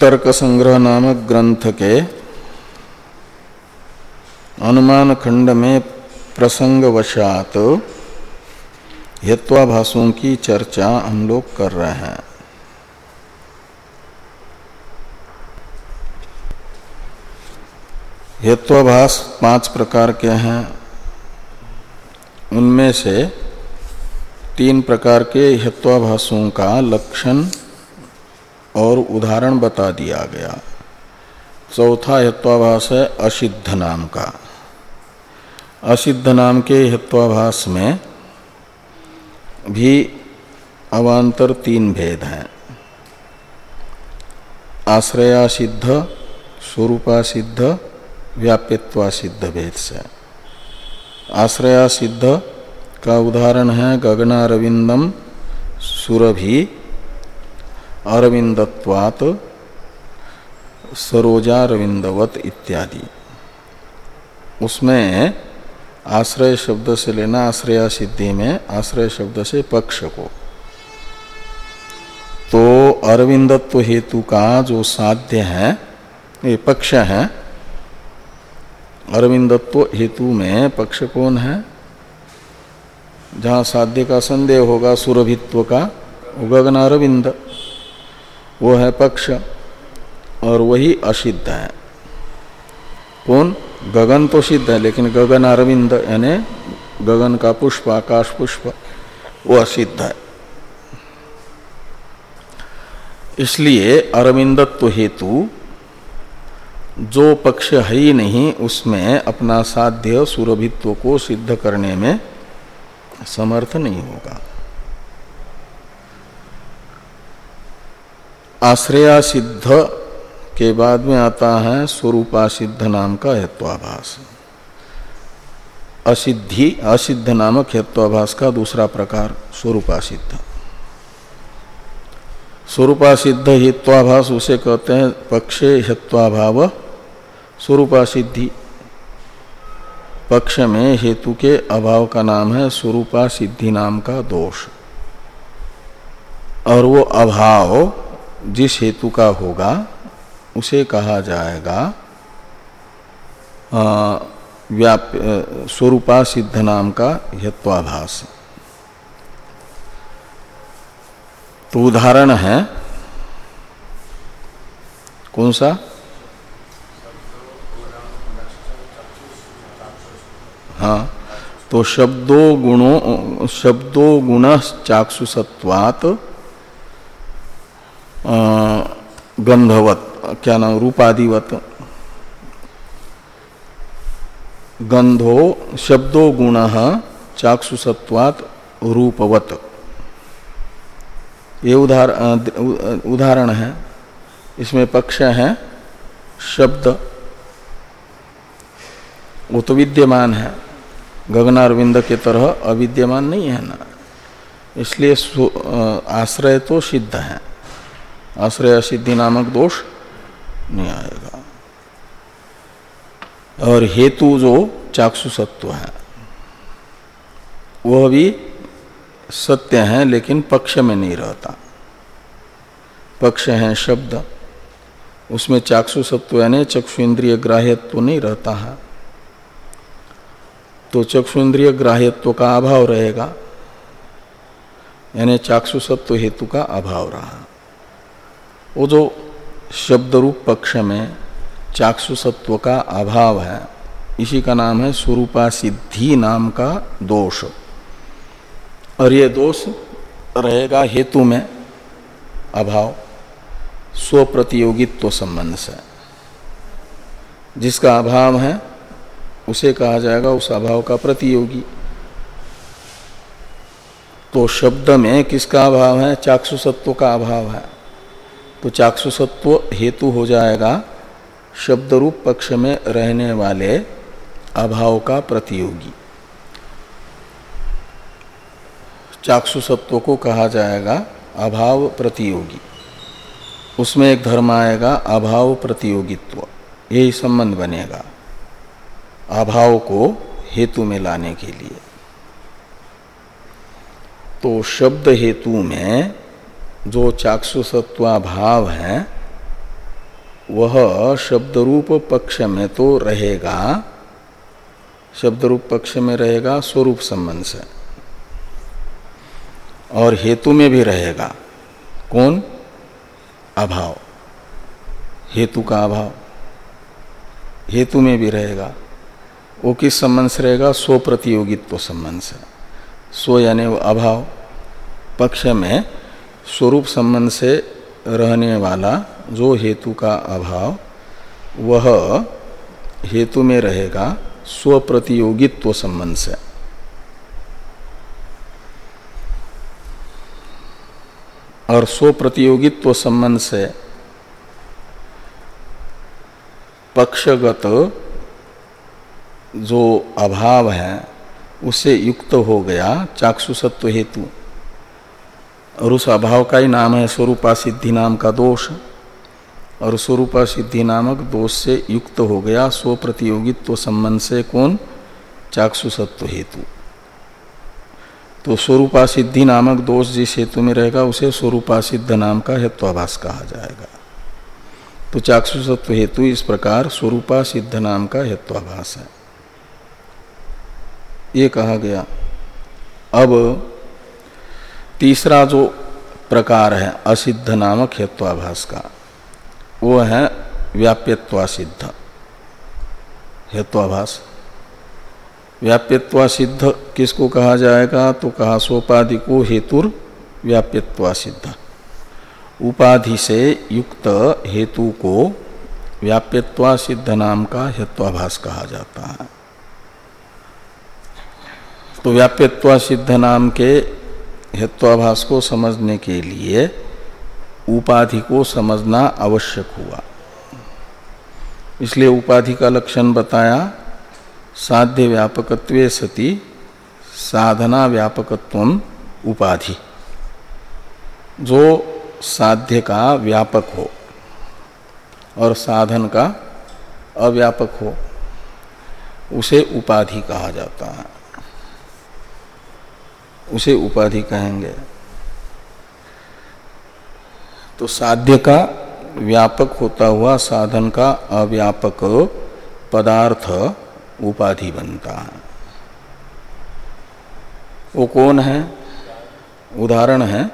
तर्क संग्रह नामक ग्रंथ के अनुमान खंड में प्रसंगवशात हेत्वाभाषों की चर्चा हम लोग कर रहे हैं। हेत्वाभाष पाँच प्रकार के हैं। उनमें से तीन प्रकार के हेत्वाभाषों का लक्षण और उदाहरण बता दिया गया। चौथा हेत्वाभास है असिद्ध नाम का। असिद्ध नाम के हेत्वाभास में भी अवान्तर तीन भेद हैं। आश्रया सिद्ध स्वरूपा सिद्ध व्याप्यत्वा सिद्ध भेद से। आश्रया सिद्ध का उदाहरण है गगनारविंदम, सुरभि अरविंदत्वात, सरोजारविंदवत इत्यादि। उसमें आश्रय शब्द से लेना आश्रया सिद्धि में, आश्रय शब्द से पक्ष को। तो अरविंदत्व हेतु का जो साध्य है, ये पक्ष है, अरविंदत्व हेतु में पक्ष कौन है? जहाँ साध्य का संदेह होगा, सुरभित्व का गगन अरविंद वो है पक्ष और वही असिद्ध है। कौन? गगन तो सिद्ध है, लेकिन गगन अरविंद, यानी गगन का पुष्प, आकाश पुष्प, वो असिद्ध है। इसलिए अरविंदत्व हेतु जो पक्ष है ही नहीं, उसमें अपना साध्य सुरभित्व को सिद्ध करने में समर्थ नहीं होगा। आश्रया सिद्ध के बाद में आता है स्वरूपा सिद्ध नाम का हेत्वाभास असिद्धि, असिद्ध नामक हेत्वाभास का दूसरा प्रकार स्वरूपा सिद्ध स्वरूपा सिद्ध हेत्वाभास उसे कहते हैं पक्षे हेत्वाभाव स्वरूपा सिद्धि पक्ष में हेतु के अभाव का नाम है स्वरूपा सिद्धि नाम का दोष। और वो अभाव जिस हेतु का होगा, उसे कहा जाएगा व्याप स्वरूपा सिद्ध नाम का हेत्वाभास तो उदाहरण है, कौन सा? हाँ तो शब्दो गुणों, शब्दो गुण चाक्षुसत्वात गंधवत क्या नाम रूपादिवत गंधो शब्दो गुण चाक्षुसत्वात रूपवत ये उदाहरण उदाहरण है इसमें पक्ष है शब्द वो तो विद्यमान है गगनारविंद के तरह अविद्यमान नहीं है ना इसलिए आश्रय तो सिद्ध है आश्रय सिद्धि नामक दोष नहीं आएगा। और हेतु जो चाक्षु सत्व है, वह भी सत्य है, लेकिन पक्ष में नहीं रहता। पक्ष है शब्द, उसमें चाक्षु सत्व यानी चक्षु इंद्रिय ग्राह्यत्व तो नहीं रहता है। तो चक्षु इंद्रिय ग्राह्यत्व का अभाव रहेगा, यानी चाक्षु सत्व हेतु का अभाव रहा। वो जो शब्द रूप पक्ष में चाक्षु सत्व का अभाव है, इसी का नाम है स्वरूपा सिद्धि नाम का दोष। और ये दोष रहेगा हेतु में अभाव स्व प्रतियोगित्व संबंध से। जिसका अभाव है, उसे कहा जाएगा उस अभाव का प्रतियोगी। तो शब्द में किसका अभाव है? चाक्षु सत्व का अभाव है। तो चाक्षुसत्व हेतु हो जाएगा शब्द रूप पक्ष में रहने वाले अभाव का प्रतियोगी। चाक्षुसत्व को कहा जाएगा अभाव प्रतियोगी। उसमें एक धर्म आएगा अभाव प्रतियोगित्व। यही संबंध बनेगा अभाव को हेतु में लाने के लिए। तो शब्द हेतु में जो चाक्षुसत्वा भाव है, वह शब्द रूप पक्ष में तो रहेगा। शब्द रूप पक्ष में रहेगा, स्वरूप संबंध से। और हेतु में भी रहेगा। कौन? अभाव। हेतु का अभाव। हेतु में भी रहेगा। वो किस संबंध से रहेगा? स्व प्रतियोगित्व संबंध से। स्व यानी अभाव। पक्ष में स्वरूप संबंध से रहने वाला जो हेतु का अभाव, वह हेतु में रहेगा स्व प्रतियोगित्व संबंध से। और स्व प्रतियोगित्व संबंध से पक्षगत जो अभाव है, उसे युक्त हो गया चाक्षुसत्व हेतु। और उस अभाव का ही नाम है स्वरूपा सिद्धि नाम का दोष। और स्वरूपा सिद्धि नामक दोष से युक्त हो गया स्व प्रतियोगित्व संबंध से कौन? चाक्षुसत्व हेतु। तो स्वरूपा सिद्धि नामक दोष जिस हेतु में रहेगा, उसे स्वरूपा सिद्ध नाम का हेत्वाभास कहा जाएगा। तो चाक्षुसत्व हेतु इस प्रकार स्वरूपा सिद्ध नाम का हेत्वाभास है। ये कहा गया, अब तीसरा जो प्रकार है, असिद्ध नामक हेत्वाभास का वो है व्याप्यत्वा सिद्ध हेत्वाभास। व्याप्यत्वा सिद्ध किसको कहा जाएगा? तो कहा सोपाधि को हेतुर व्याप्यत्वा सिद्ध उपाधि से युक्त हेतु को व्याप्यत्वा सिद्ध नाम का हेत्वाभास कहा जाता है। तो व्याप्यत्वा सिद्ध नाम के हेत्वाभास को समझने के लिए उपाधि को समझना आवश्यक हुआ। इसलिए उपाधि का लक्षण बताया, साध्य व्यापकत्व सती, साधना व्यापकत्व उपाधि। जो साध्य का व्यापक हो और साधन का अव्यापक हो, उसे उपाधि कहा जाता है। उसे उपाधि कहेंगे। तो साध्य का व्यापक होता हुआ साधन का अव्यापक पदार्थ उपाधि बनता है। वो कौन है? उदाहरण है,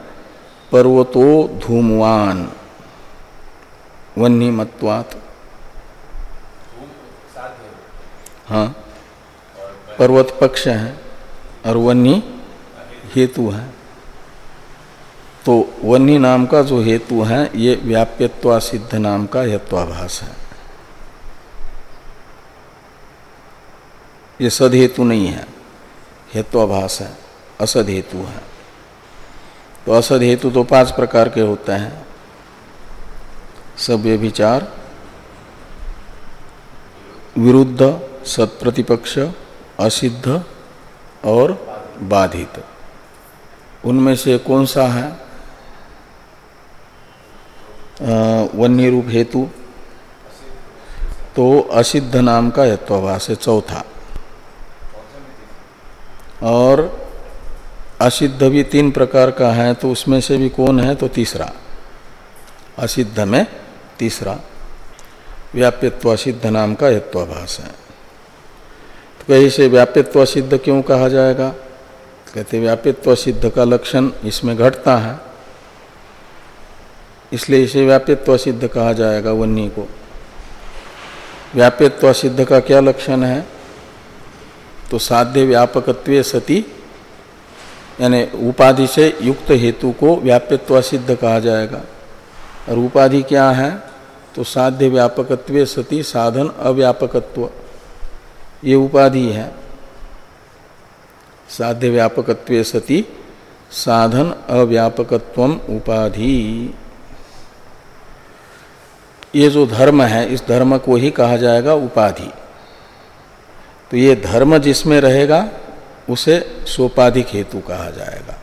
पर्वतो धूमवान वन्नी मत्वात हाँ पर्वत पक्ष है, और वन्नी हेतु है। तो वन्नी नाम का जो हेतु है, ये व्याप्यत्वा सिद्ध नाम का हेत्वाभास है। ये सद हेतु नहीं है हेत्वाभास है असद हेतु है। तो असद हेतु तो पाँच प्रकार के होते हैं। सभ्य विचार विरुद्ध, सत्प्रतिपक्ष, असिद्ध और बाधित। उनमें से कौन सा है? वन्य रूप हेतु। तो असिद्ध नाम का यत्वाभास है, चौथा। और असिद्ध भी तीन प्रकार का है तो उसमें से भी कौन है? तो तीसरा। असिद्ध में तीसरा। व्याप्यत्व सिद्ध नाम का यत्वाभास है। तो कहीं से व्याप्यत्व सिद्ध क्यों कहा जाएगा? कहते व्याप्यत्व सिद्ध का लक्षण इसमें घटता है। इसलिए इसे व्याप्यत्व सिद्ध कहा जाएगा वन्नी को। व्याप्यत्व सिद्ध का क्या लक्षण है? तो साध्य व्यापकत्व सती, यानी उपाधि से युक्त हेतु को व्याप्यत्व सिद्ध कहा जाएगा। और उपाधि क्या है? तो साध्य व्यापकत्व सती साधन अव्यापकत्व। ये उपाधि है। साध्य व्यापकत्व सती साधन अव्यापकत्व उपाधि। ये जो धर्म है, इस धर्म को ही कहा जाएगा उपाधि। तो ये धर्म जिसमें रहेगा, उसे सोपाधिक हेतु कहा जाएगा।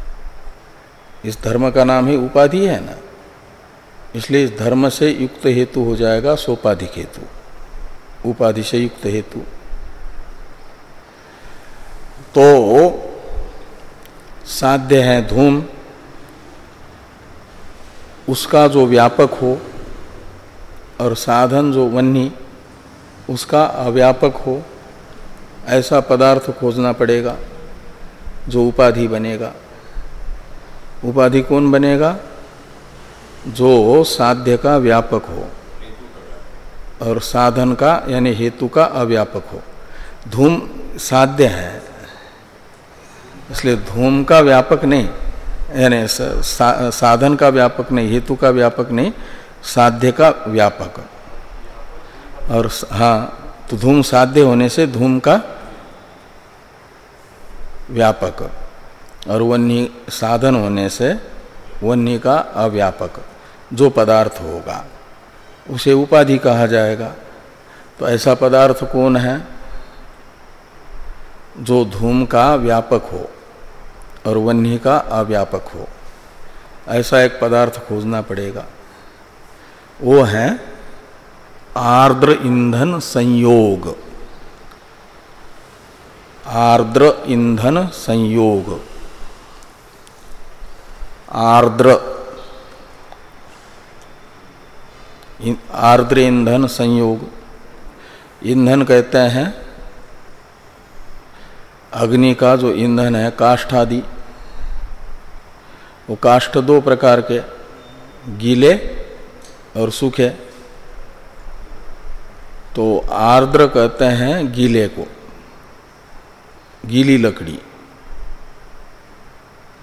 इस धर्म का नाम ही उपाधि है ना? इसलिए इस धर्म से युक्त हेतु हो जाएगा सोपाधिक हेतु। उपाधि से युक्त हेतु। तो साध्य है धूम। उसका जो व्यापक हो और साधन जो वन्नी उसका अव्यापक हो, ऐसा पदार्थ खोजना पड़ेगा जो उपाधि बनेगा। उपाधि कौन बनेगा? जो साध्य का व्यापक हो और साधन का, यानी हेतु का अव्यापक हो। धूम साध्य है। इसलिए धूम का व्यापक नहीं यानी सा, साधन का व्यापक नहीं हेतु का व्यापक नहीं साध्य का व्यापक। और हाँ तो धूम साध्य होने से धूम का व्यापक और वन्य साधन होने से वन्य का अव्यापक जो पदार्थ होगा उसे उपाधि कहा जाएगा। तो ऐसा पदार्थ कौन है जो धूम का व्यापक हो? और वन्य का अव्यापक हो। ऐसा एक पदार्थ खोजना पड़ेगा। वो है आर्द्र ईंधन संयोग। आर्द्र ईंधन संयोग। आर्द्र आर्द्र ईंधन संयोग। ईंधन कहते हैं अग्नि का जो ईंधन है काष्ठ आदि वो काष्ठ दो प्रकार के, गीले और सूखे। तो आर्द्र कहते हैं गीले को, गीली लकड़ी।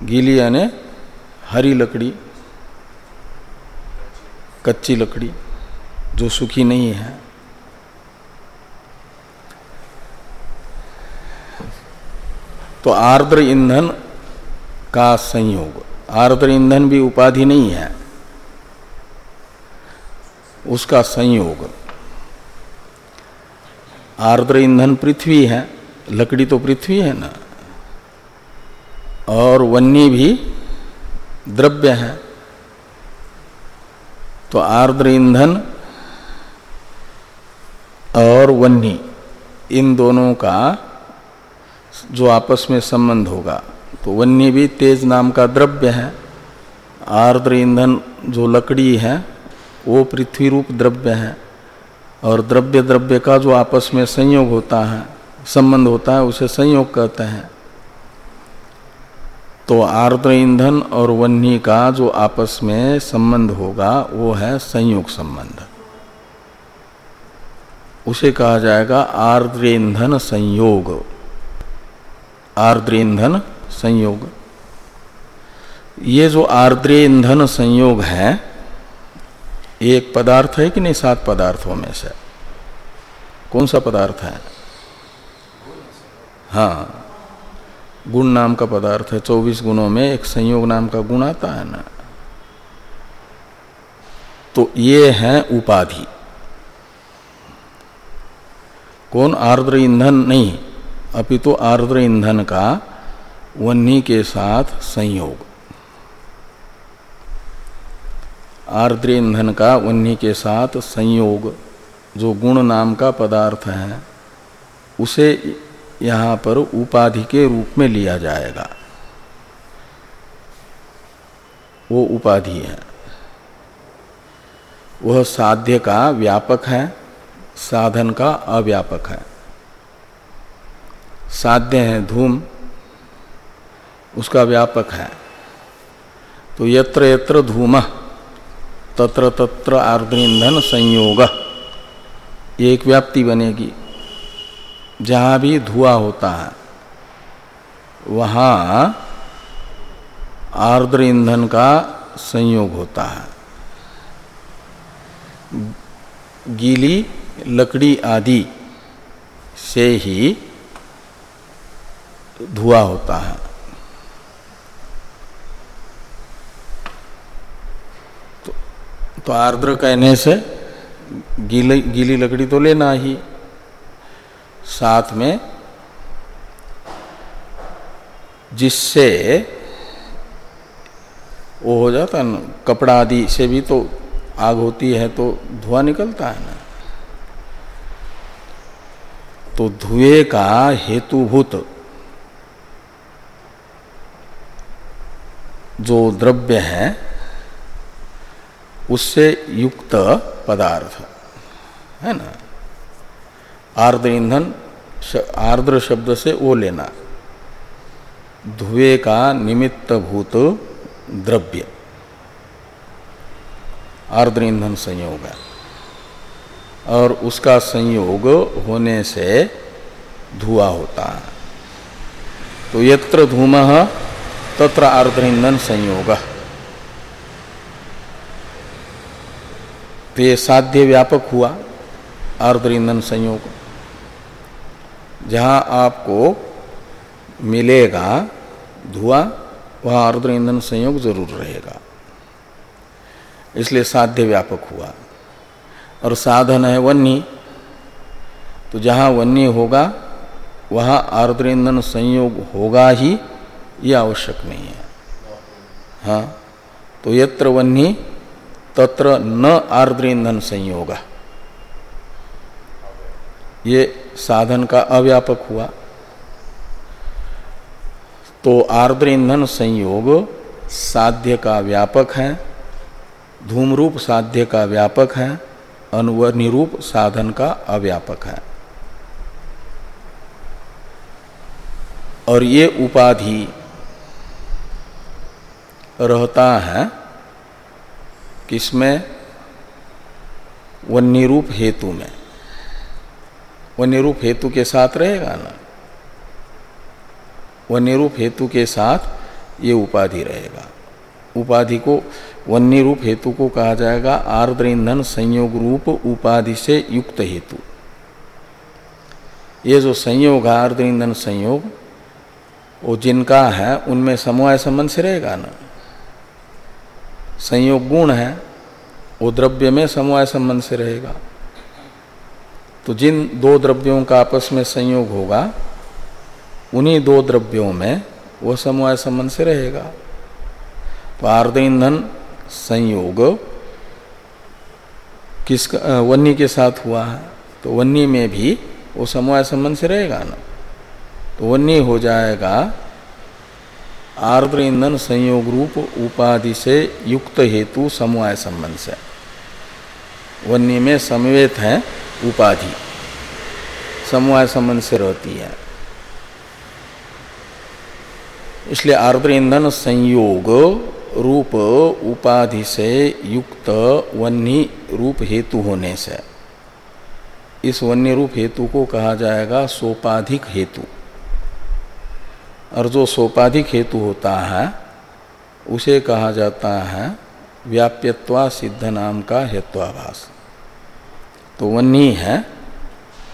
गीली यानी हरी लकड़ी, कच्ची लकड़ी, जो सूखी नहीं है। तो आर्द्र ईंधन का संयोग। आर्द्र ईंधन भी उपाधि नहीं है। उसका संयोग। आर्द्र ईंधन पृथ्वी है, लकड़ी तो पृथ्वी है ना। और वन्य भी द्रव्य है। तो आर्द्र ईंधन और वन्नी इन दोनों का जो आपस में संबंध होगा। तो वन्य भी तेज नाम का द्रव्य है। आर्द्र ईंधन जो लकड़ी है, वो पृथ्वी रूप द्रव्य है। और द्रव्य द्रव्य का जो आपस में संयोग होता है, संबंध होता है, उसे संयोग कहते हैं। तो आर्द्र ईंधन और वन्नी का जो आपस में संबंध होगा, वो है संयोग संबंध। उसे कहा जाएगा आर्द्र ईंधन संयोग। आर्द्र ईंधन संयोग। ये जो आर्द्र ईंधन संयोग है एक पदार्थ है कि नहीं? सात पदार्थों में से। कौन सा पदार्थ है? हाँ। गुण नाम का पदार्थ है। चौबीस गुणों में एक संयोग नाम का गुण आता है ना। तो ये है उपाधि। कौन? आर्द्र ईंधन नहीं। अपितु तो आर्द्र ईंधन का वन्नी के साथ संयोग। आर्द्र ईंधन का वन्नी के साथ संयोग, जो गुण नाम का पदार्थ है, उसे यहाँ पर उपाधि के रूप में लिया जाएगा। वो उपाधि है। वह साध्य का व्यापक है, साधन का अव्यापक है। साध्य है धूम उसका व्यापक है। तो यत्र यत्र धूम, तत्र तत्र आर्द्र ईंधन संयोग एक व्याप्ति बनेगी। जहाँ भी धुआँ होता है, वहाँ आर्द्र ईंधन का संयोग होता है। गीली, लकड़ी आदि से ही धुआँ होता है। तो आर्द्र कहने से गीली गीली लकड़ी तो लेना ही। साथ में जिससे वो हो जाता है ना, कपड़ा आदि से भी तो आग होती है तो धुआँ निकलता है ना। तो धुएँ का हेतुभूत जो द्रव्य है उससे युक्त पदार्थ, है ना? आर्द्र ईंधन आर्द्र शब्द से वो लेना। धुए का निमित्त भूत द्रव्य। आर्द्र ईंधन संयोग है। और उसका संयोग होने से धुआँ होता है। तो यत्र धूम तत्र आर्द्र ईंधन संयोग। तो ये साध्य व्यापक हुआ आर्द्र ईंधन संयोग जहाँ आपको मिलेगा धुआँ, वह आर्द्र ईंधन संयोग ज़रूर रहेगा। इसलिए साध्य व्यापक हुआ। और साधन है वन्नी तो जहाँ वन्नी होगा, वहाँ आर्द्र ईंधन संयोग होगा ही, ये आवश्यक नहीं है। हाँ तो यत्र वन्नी तत्र न आर्द्र ईंधन संयोग। ये साधन का अव्यापक हुआ। तो आर्द्र ईंधन संयोग साध्य का व्यापक है धूमरूप साध्य का व्यापक है अनुवनिरूप साधन का अव्यापक है। और ये उपाधि रहता है किसमें? वन्य रूप हेतु में। वन्य रूप हेतु के साथ रहेगा ना? वन्य रूप हेतु के साथ ये उपाधि रहेगा। उपाधि को वन्य रूप हेतु को कहा जाएगा आर्द्र ईंधन संयोग रूप उपाधि से युक्त हेतु। ये जो संयोग, आर्द्र ईंधन संयोग, वो जिनका है, उनमें समवाय संबंध से रहेगा ना? संयोग गुण है, वो द्रव्य में समवाय संबंध से रहेगा। तो जिन दो द्रव्यों का आपस में संयोग होगा, उन्हीं दो द्रव्यों में वो समवाय संबंध से रहेगा। तो आर्द ईंधन संयोग किस वन्य के साथ हुआ है तो वन्य में भी वो समवाय संबंध से रहेगा ना। तो वन्य हो जाएगा आर्द्र ईंधन संयोग रूप उपाधि से युक्त हेतु समवाय संबंध से। वन्य में समवेत है उपाधि। समवाय संबंध से रहती है। इसलिए आर्द्र ईंधन संयोग रूप उपाधि से युक्त वन्य रूप हेतु होने से। इस वन्य रूप हेतु को कहा जाएगा सोपाधिक हेतु। और जो सोपाधिक हेतु होता है, उसे कहा जाता है व्याप्यत्वा सिद्ध नाम का हेत्वाभास। तो वन्नी है,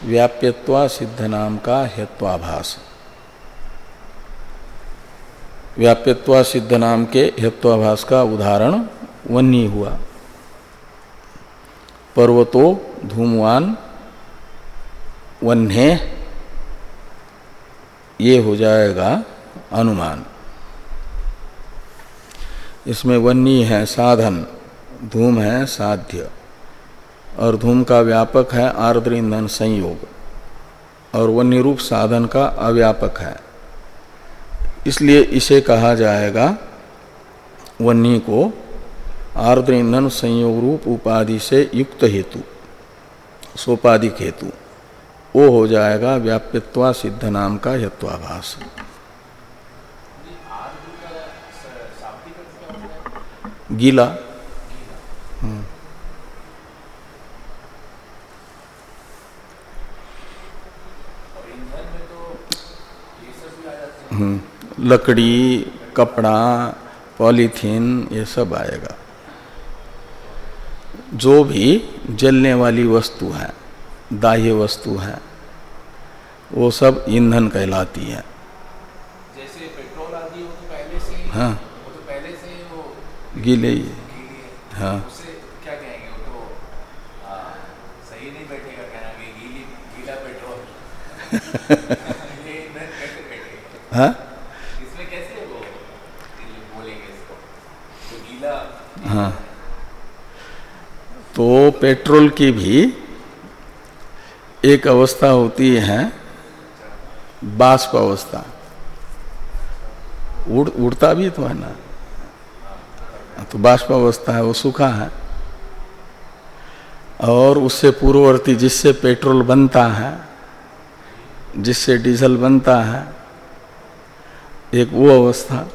व्याप्यत्वा सिद्ध नाम का हेत्वाभास। व्याप्यत्वा सिद्ध नाम के हेत्वाभास का उदाहरण वन्नी हुआ। पर्वतो धूमवान, वन्हे, ये हो जाएगा अनुमान इसमें वन्नी है साधन, धूम है साध्य, और धूम का व्यापक है आर्द्र ईंधन संयोग, और वन्य रूप साधन का अव्यापक है। इसलिए इसे कहा जाएगा वन्नी को आर्द्र ईंधन संयोग रूप उपाधि से युक्त हेतु, सोपाधिक हेतु। वो हो जाएगा व्याप्यत्वा सिद्ध नाम का हेत्वाभास गीला। हम्म। लकड़ी कपड़ा पॉलीथीन ये सब आएगा। जो भी जलने वाली वस्तु है दाह्य वस्तु है वो सब ईंधन कहलाती है। जैसे पेट्रोल आदि हो तो पहले से हाँ। गीले ही है। तो आ, सही नहीं बैठेगा कहना कि गीली गीला पेट्रोल। ये ईंधन कैसे बैठेगा? हाँ? कैसे वो बोलेंगे इसको? तो गीला। हाँ। तो पेट्रोल की भी एक अवस्था होती है बाष्प अवस्था। उड़ उड़ता भी तो है ना। तो बाष्प अवस्था है वो सूखा है। और उससे पूर्ववर्ती जिससे पेट्रोल बनता है जिससे डीजल बनता है एक वो अवस्था।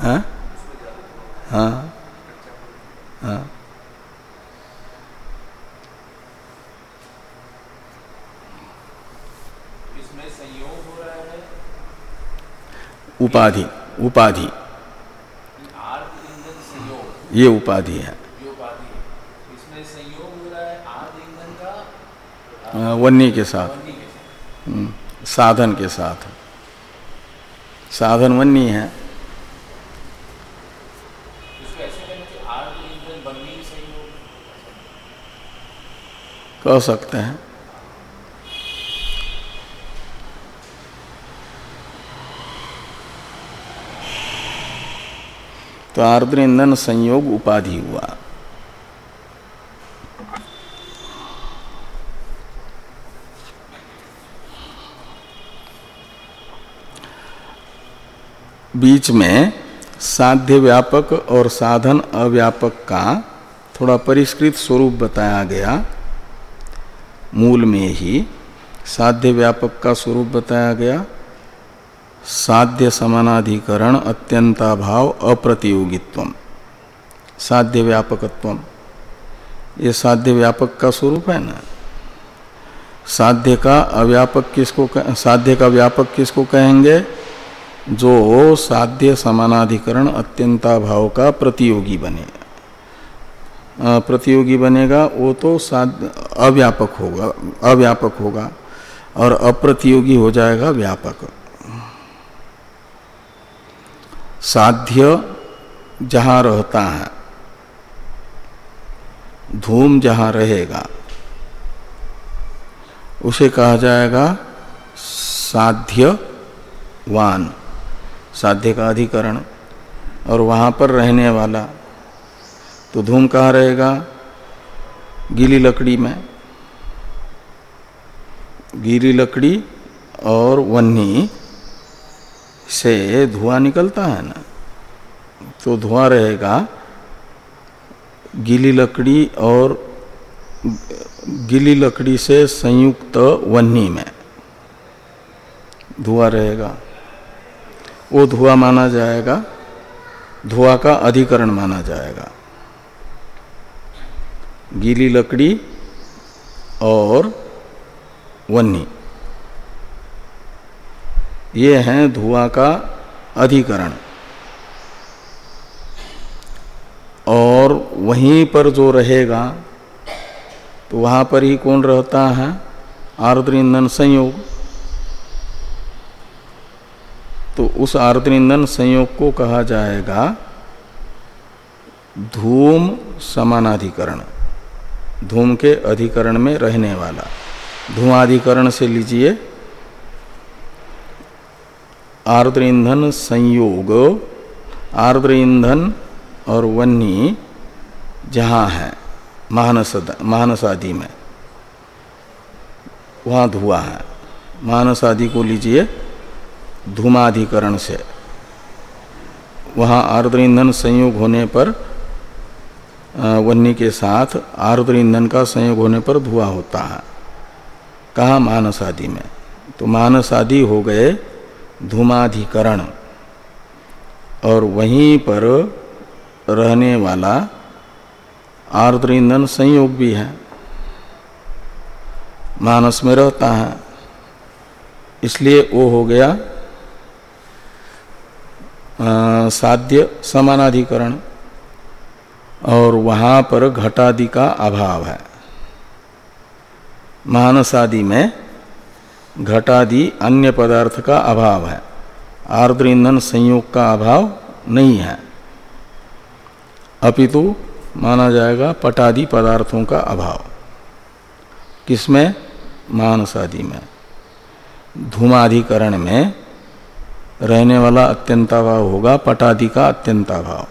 हाँ? हाँ। हाँ? उपाधि उपाधि। ये उपाधि है। है ईंधन का साथ। हम्म, साधन के साथ। साधन वन्नी है। कह सकते हैं। तो आर्द्र ईंधन संयोग उपाधि हुआ। बीच में साध्य व्यापक और साधन अव्यापक का थोड़ा परिष्कृत स्वरूप बताया गया। मूल में ही साध्य व्यापक का स्वरूप बताया गया। साध्य समानाधिकरण अत्यंताभाव अप्रतियोगित्व साध्य व्यापकत्व ये साध्य व्यापक का स्वरूप है ना? साध्य का अव्यापक किसको साध्य का व्यापक किसको कहेंगे? जो साध्य समानाधिकरण अत्यंताभाव का प्रतियोगी बने। प्रतियोगी बनेगा, वो तो साध्य, अव्यापक होगा अव्यापक होगा, और अप्रतियोगी हो जाएगा व्यापक। साध्य जहाँ रहता है, धूम जहाँ रहेगा, उसे कहा जाएगा साध्यवान, साध्य का अधिकरण। और वहाँ पर रहने वाला तो धूम कहाँ रहेगा? गीली लकड़ी में। गीली लकड़ी और वन्नी से धुआँ निकलता है ना तो धुआँ रहेगा, गीली लकड़ी और गीली लकड़ी से संयुक्त वन्नी में धुआँ रहेगा। वो धुआँ माना जाएगा, धुआँ का अधिकरण माना जाएगा। गीली लकड़ी और वन्नी ये हैं धुआँ का अधिकरण। और वहीं पर जो रहेगा तो वहाँ पर ही कौन रहता है? आर्द्र ईंधन संयोग। तो उस आर्द्र ईंधन संयोग को कहा जाएगा धूम समानाधिकरण। धूम के अधिकरण में रहने वाला। धुआधिकरण से लीजिए आर्द्र ईंधन संयोग आर्द्र ईंधन और वन्नी जहाँ है, मानस मानस आदि में। वहाँ धुआँ है। मानस आदि को लीजिए धूमाधिकरण से। वहाँ आर्द्र ईंधन संयोग होने पर वन्नी के साथ आर्द्र ईंधन का संयोग होने पर धुआँ होता है। कहा मानस आदि में? तो मानस आदि हो गए धूमाधिकरण। और वहीं पर रहने वाला आर्द्र ईंधन संयोग भी है। मानस में रहता है। इसलिए वो हो गया आ, साध्य समानाधिकरण। और वहाँ पर घटादि का अभाव है। मानस आदि में घटादि अन्य पदार्थ का अभाव है। आर्द्र ईंधन संयोग का अभाव नहीं है। अपितु माना जाएगा पटादि पदार्थों का अभाव। किसमें? मानस आदि में। धूमाधिकरण में रहने वाला अत्यंताभाव होगा पटादि का अत्यंताभाव।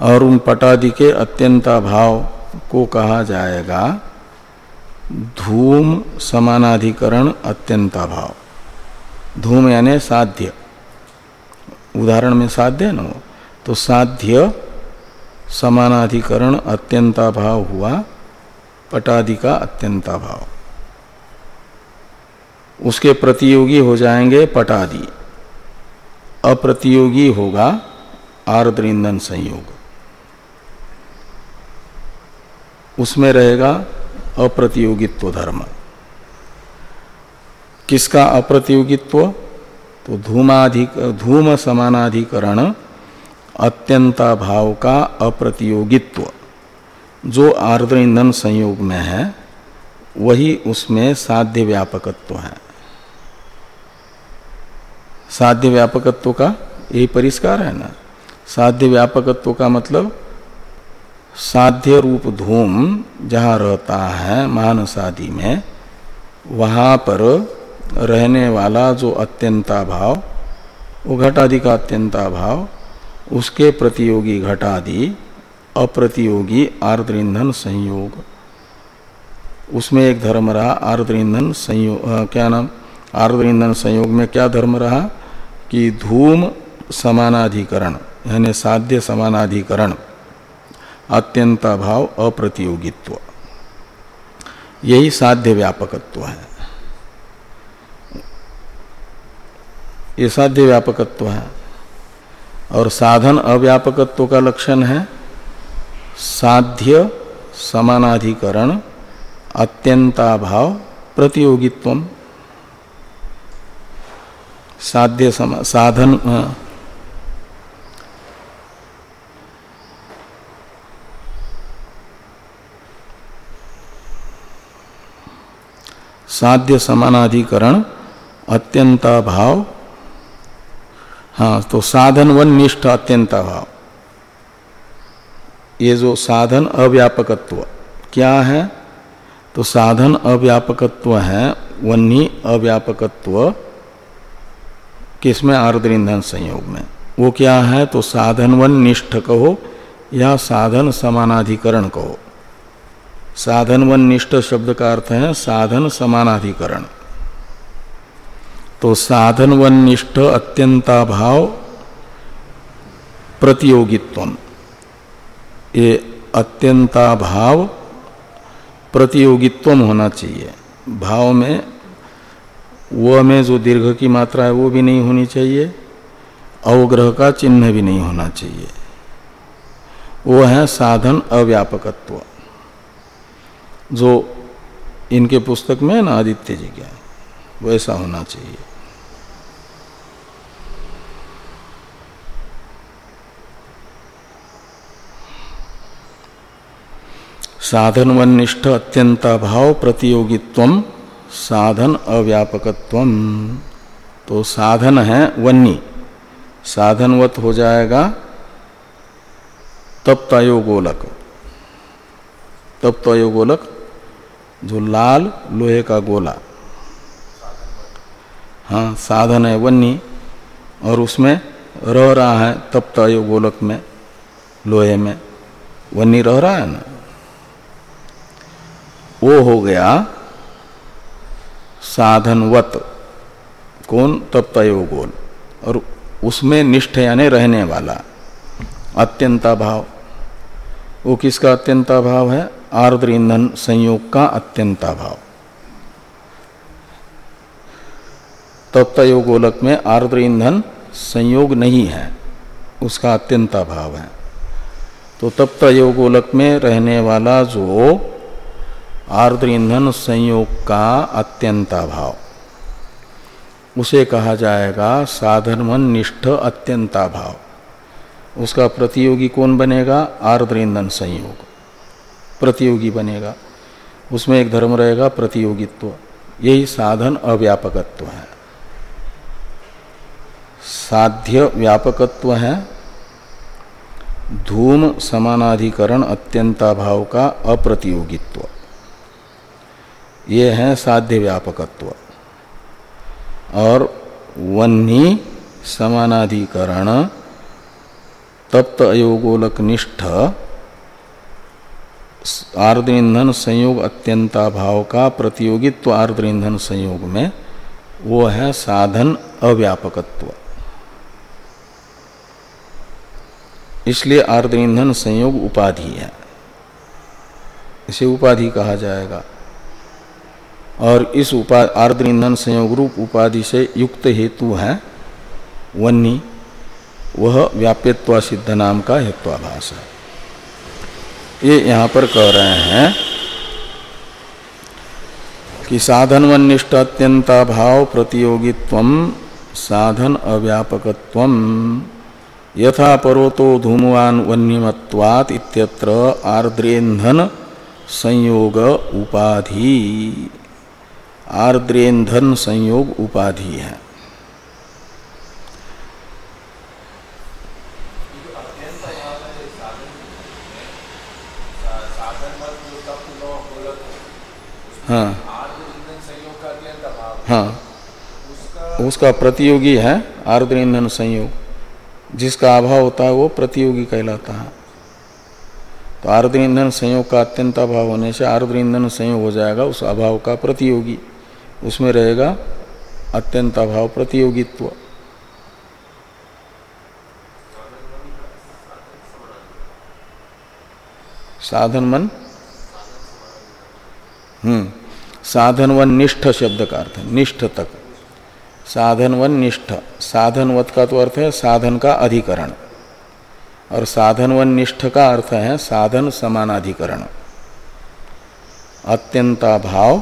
और उन पटादि के अत्यंताभाव को कहा जाएगा धूम समानाधिकरण अत्यंताभाव। धूम यानी साध्य। उदाहरण में साध्य न हो तो साध्य समानाधिकरण अत्यंताभाव हुआ, पटादि का अत्यंताभाव। उसके प्रतियोगी हो जाएँगे पटादि। अप्रतियोगी होगा आर्द्र ईंधन संयोग। उसमें रहेगा अप्रतियोगित्व धर्म। किसका अप्रतियोगित्व? तो धूमाधिक, धूम समानाधिकरण अत्यंता भाव का अप्रतियोगित्व। जो आर्द्र ईंधन संयोग में है, वही उसमें साध्य व्यापकत्व है। साध्य व्यापकत्व का यही परिष्कार है ना? साध्य व्यापकत्व का मतलब साध्य रूप धूम जहाँ रहता है मानस आदि में, वहाँ पर रहने वाला जो अत्यंता भाव वो घटादि का अत्यंता भाव उसके प्रतियोगी घटादि, अप्रतियोगी आर्द्र ईंधन संयोग। उसमें एक धर्म रहा आर्द्र ईंधन संयोग क्या नाम? आर्द्र ईंधन संयोग में क्या धर्म रहा? कि धूम समानाधिकरण, यानी साध्य समानाधिकरण। अत्यंता भाव अप्रतियोगित्व। यही साध्य व्यापकत्व है। ये साध्य व्यापकत्व है। और साधन अव्यापकत्व का लक्षण है साध्य समानाधिकरण अत्यंताभाव प्रतियोगित्व साध्य सम, साधन साध्य समानाधिकरण अत्यंता भाव हाँ तो साधन वन निष्ठ अत्यंता भाव ये जो साधन अव्यापकत्व, क्या है? तो साधन अव्यापकत्व है वन्नी अव्यापकत्व, किसमें? आर्द्र ईंधन संयोग में। वो क्या है? तो साधन वन निष्ठ कहो या साधन समानाधिकरण कहो। साधन वन निष्ठ शब्द का अर्थ है साधन समानाधिकरण। तो साधन वन निष्ठ अत्यंताभाव प्रतियोगित्व ये अत्यंताभाव प्रतियोगित्व होना चाहिए। भाव में वो में जो दीर्घ की मात्रा है, वो भी नहीं होनी चाहिए। अवग्रह का चिन्ह भी नहीं होना चाहिए। वो है साधन अव्यापकत्व। जो इनके पुस्तक में ना आदित्य जी क्या वैसा होना चाहिए। साधन वनिष्ठ अत्यंताभाव प्रतियोगित्व, साधन अव्यापकत्व। तो साधन है वन्नी। साधनवत हो जाएगा तब तयो गोलक तब गोलक जो लाल लोहे का गोला। हाँ साधन है वन्नी, और उसमें रह रहा है तब तयो गोलक में, लोहे में। वन्नी रह रहा है ना? वो हो गया साधनवत। कौन? तब तयो गोल। और उसमें निष्ठ यानी रहने वाला। अत्यंता भाव। वो किसका अत्यंता भाव है? आर्द्र ईंधन संयोग का अत्यंता भाव तत्व गोलक में आर्द्र ईंधन संयोग नहीं है उसका अत्यंता भाव है तो तप्त गोलक में रहने वाला जो आर्द्र ईंधन संयोग का अत्यंता भाव उसे कहा जाएगा साधन निष्ठ अत्यंता भाव उसका प्रतियोगी कौन बनेगा आर्द्र ईंधन संयोग प्रतियोगी बनेगा। उसमें एक धर्म रहेगा प्रतियोगित्व। यही साधन अव्यापकत्व है। साध्य व्यापकत्व है। धूम समानाधिकरण अत्यंताभाव का अप्रतियोगित्व। ये है साध्य व्यापकत्व। और वन्नी समानाधिकरण तप्त अयोगोलक निष्ठ आर्द्र ईंधन संयोग अत्यंता भाव का प्रतियोगित्व आर्द्र ईंधन संयोग में, वो है साधन अव्यापकत्व। इसलिए आर्द्र ईंधन संयोग उपाधि है। इसे उपाधि कहा जाएगा। और इस उपा आर्द्र ईंधन संयोग रूप उपाधि से युक्त हेतु है वन्नी। वह व्याप्यत्व सिद्ध नाम का हेत्वाभाष है। ये यहाँ पर कह रहे हैं कि साधन वनिष्ठ अत्यंता भाव प्रतियोगित्व साधन अव्यापकत्व यथा पर्वतो धूमवान वन्यमत्वात् इत्यत्र आर्द्रेन्धन संयोग उपाधि। आर्द्रेन्धन संयोग उपाधि है। हाँ। हाँ। उसका प्रतियोगी है आर्द्र ईंधन संयोग। जिसका अभाव होता है वो प्रतियोगी कहलाता है। तो आर्द्र ईंधन संयोग का अत्यंत अभाव होने से आर्द्र ईंधन संयोग हो जाएगा उस अभाव का प्रतियोगी। उसमें रहेगा अत्यंत अभाव प्रतियोगित्व। साधन मन हम्म। साधन वन निष्ठ शब्द का अर्थ है, निष्ठ तक। साधन वन निष्ठ। साधनवत का तो अर्थ है साधन का अधिकरण। और साधन वन निष्ठ का अर्थ है साधन समानाधिकरण। अत्यंता भाव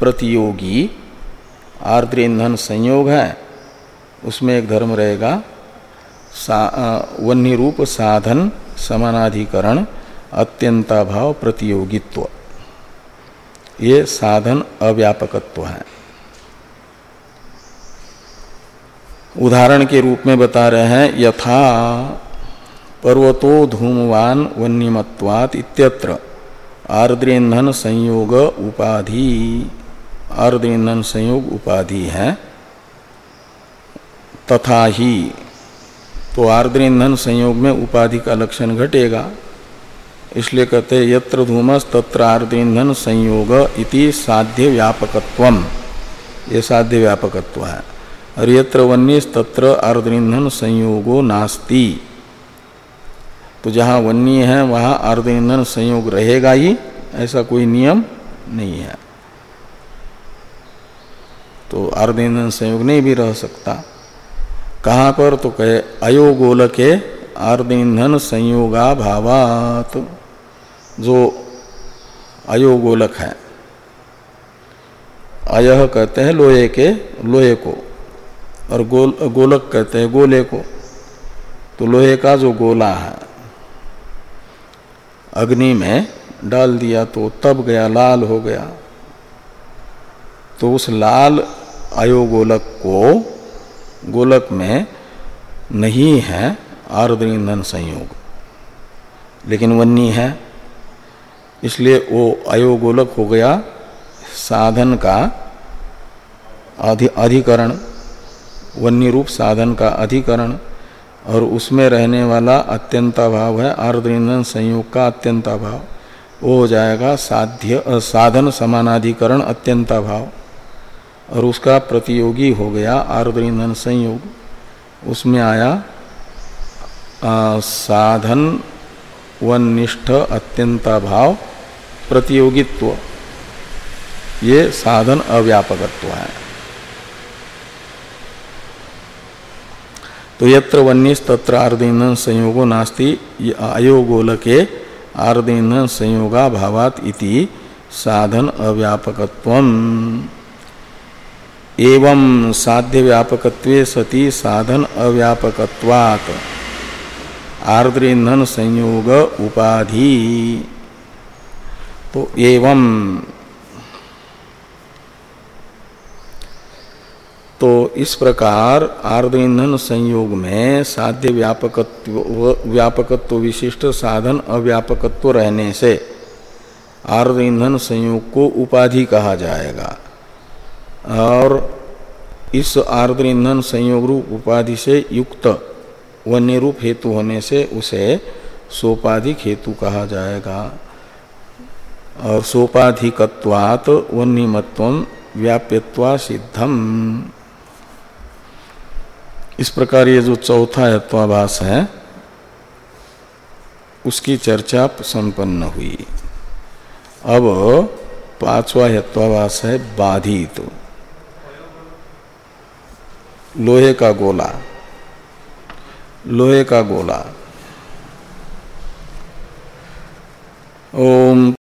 प्रतियोगी आर्द्र ईंधन संयोग है। उसमें एक धर्म रहेगा वन्य रूप साधन समानाधिकरण अत्यंता भाव प्रतियोगित्व। ये साधन अव्यापकत्व है। उदाहरण के रूप में बता रहे हैं, यथा पर्वतो धूमवान वन्यमत्वात इत्यत्र। आर्द्रेन्धन संयोग उपाधि। आर्द्रेन्धन संयोग उपाधि है। तथा ही तो आर्द्रेन्धन संयोग में उपाधि का लक्षण घटेगा। इसलिए कहते हैं, यत्र धूमस तत्र आर्द्रेन्धन संयोग इति साध्य व्यापकत्वम। ये साध्य व्यापकत्व है। और यत्र वन्यस तत्र अर्धईंधन संयोगो नास्ति। तो जहाँ वन्य है, वहाँ अर्धईंधन संयोग रहेगा ही, ऐसा कोई नियम नहीं है। तो अर्धईंधन संयोग नहीं भी रह सकता। कहाँ पर? तो कहे अयोगोल के अर्धईंधन संयोगा भावात जो अयोगोलक है। अयह कहते हैं लोहे के, लोहे को, और गोल, गोलक कहते हैं गोले को। तो लोहे का जो गोला है, अग्नि में डाल दिया तो तब गया, लाल हो गया। तो उस लाल अयोगोलक को, गोलक में नहीं है आर्द्र ईंधन संयोग। लेकिन वन्नी है। इसलिए वो अयोगोलक हो गया साधन का अधि अधिकरण वन्य रूप साधन का अधिकरण और उसमें रहने वाला अत्यंताभाव है आर्द्र संयोग का अत्यंताभाव वो हो जाएगा साध्य साधन समानाधिकरण अत्यंताभाव और उसका प्रतियोगी हो गया आर्द्र संयोग। उसमें आया आ, साधन वनिष्ठ अत्यंताभाव प्रतियोगित्व। ये साधन अव्यापकत्व है। तो यत्र वन्यस तत्र आर्दीन संयोगो नास्ति अयोगोलके आर्दीन संयोगा भावात इति साधन अव्यापकत्व एवं साध्य व्यापकत्वे सति साधन अव्यापकत्वात्। आर्द्र संयोग उपाधि। तो एवं तो इस प्रकार आर्द्र ईंधन संयोग में साध्य व्यापकत्व व्यापकत्व विशिष्ट साधन अव्यापकत्व रहने से आर्द्र ईंधन संयोग को उपाधि कहा जाएगा। और इस आर्द्र ईंधन संयोग रूप उपाधि से युक्त वन्य रूप हेतु होने से उसे सोपाधिक हेतु कहा जाएगा। और सोपाधिकत्वात वन्यमत्व व्याप्यत्वा सिद्धम। इस प्रकार ये जो चौथा यत्वाभास है, उसकी चर्चा संपन्न हुई। अब पांचवा यत्वाभास है, बाधित। लोहे का गोला। लोहे का गोला। ओम